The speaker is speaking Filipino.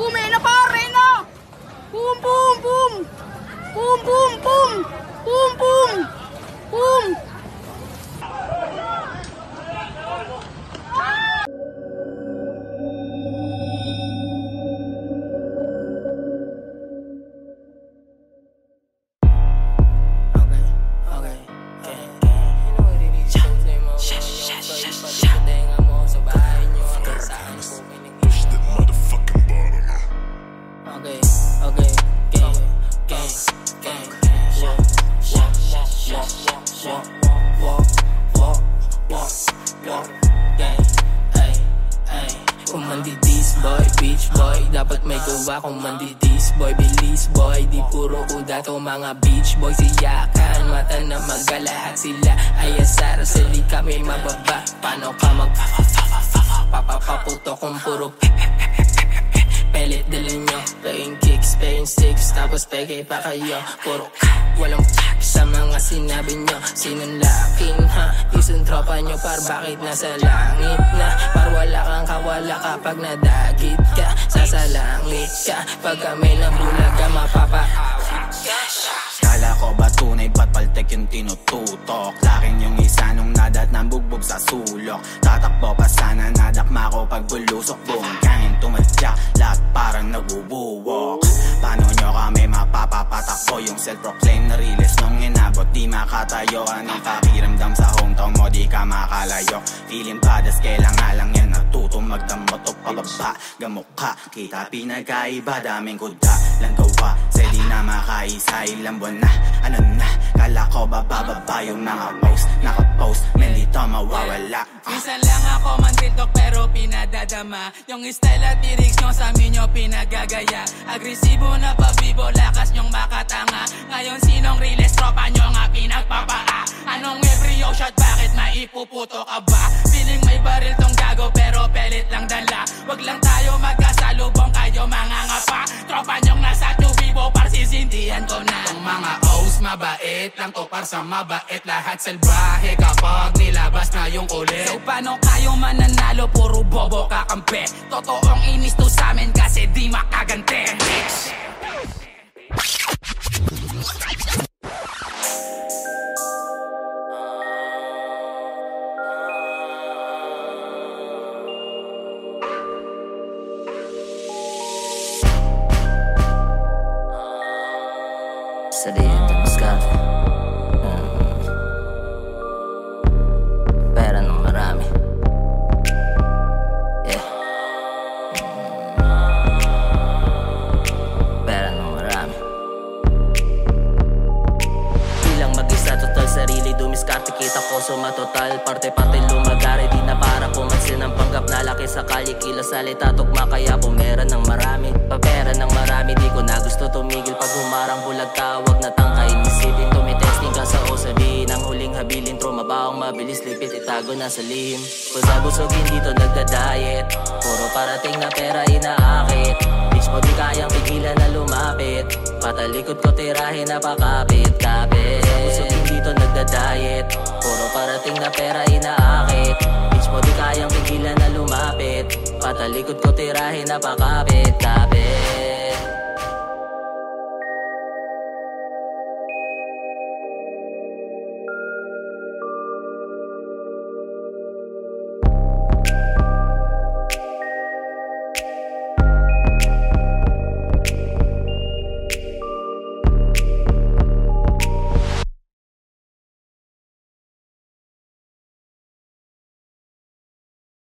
Pumay na pare na! Pum, pum, pum! Pum, pum, pum! Pum, pum! Pum! pum. Kung manditis boy, bitch boy Dapat may gawa. Kung manditis boy Bilis boy, di puro udato mga bitch boy. Siyakan, mata na maga Lahat sila. Ay asara Sa lika mababa. Paano ka mag magpapapapapapapaputo kung puro Pellet playing six Tapos peke pa kayo. Puro ka, walang ka Sa mga sinabi nyo. Sinunlakin ha? Isang tropa nyo Par bakit nasa langit na Par wala kang kawala kapag nadagit ka. Sasalangit ka Pag kami ng bulaga Mapapaawit ka Kala ko ba tunay ba't paltek yung tinututok? Lakin yung isa nung nadat ng bugbog sa sulok. Tatakbo pa di makatayo Anong pakiramdam sa hometown mo di ka makalayo. Feeling padas kailang nga lang yan natuto magdamot o pababa. Gamok ka, kita pinagkaiba daming kuda lang gawa. Sa di na makaisa ilang buwan na Ano na, kala ko ba bababa yung mga post Nakapost, men di to mawawala. Minsan lang ako mandiltok pero pinadadama. Yung style at lyrics nyo sa amin nyo pinagagaya. Agresibo na pabibo, lakas nyong makatanga. Ngayon sinong realist tropa nyo nga pinagpapaa? Anong every shot bakit maipuputo ka ba? Feeling may baril tong gago pero pelit lang dala. Wag lang tayo magkasalubong kayo mga ngapa. Tropa nyong nasa sisindihan ko na Ang mga O's. Mabait lang to par sa mabait. Lahat salbahe kapag nilabas na yung kulit. So paano kayo mananalo? Puro bobo kakampi. Totoong inis to sarili Dumiskarte kita ko sumatotal Parte-parte lumagari Di na para pumansin ang panggap na laki sa kalye. Kila salita tugma kaya pumera ng marami. Papera ng marami Di ko na gusto tumigil. Pag humarang bulag ka Huwag na tangkain isipin Tumitesting ka sa o sabihin. Ang huling habilin Trumabaong mabilis? Lipit itago na sa lihim. Busag-busogin dito nagda-diet. Puro parating na pera inaakit. Bitch mo di kayang pigilan na lumapit. Patalikod ko tirahin na pakapit-kapit Busog-busogin dito nagda-diet Puro parating na pera inaakit. Bitch mo di kayang pigilan na lumapit. Patalikod ko tirahin na pakapit-kapit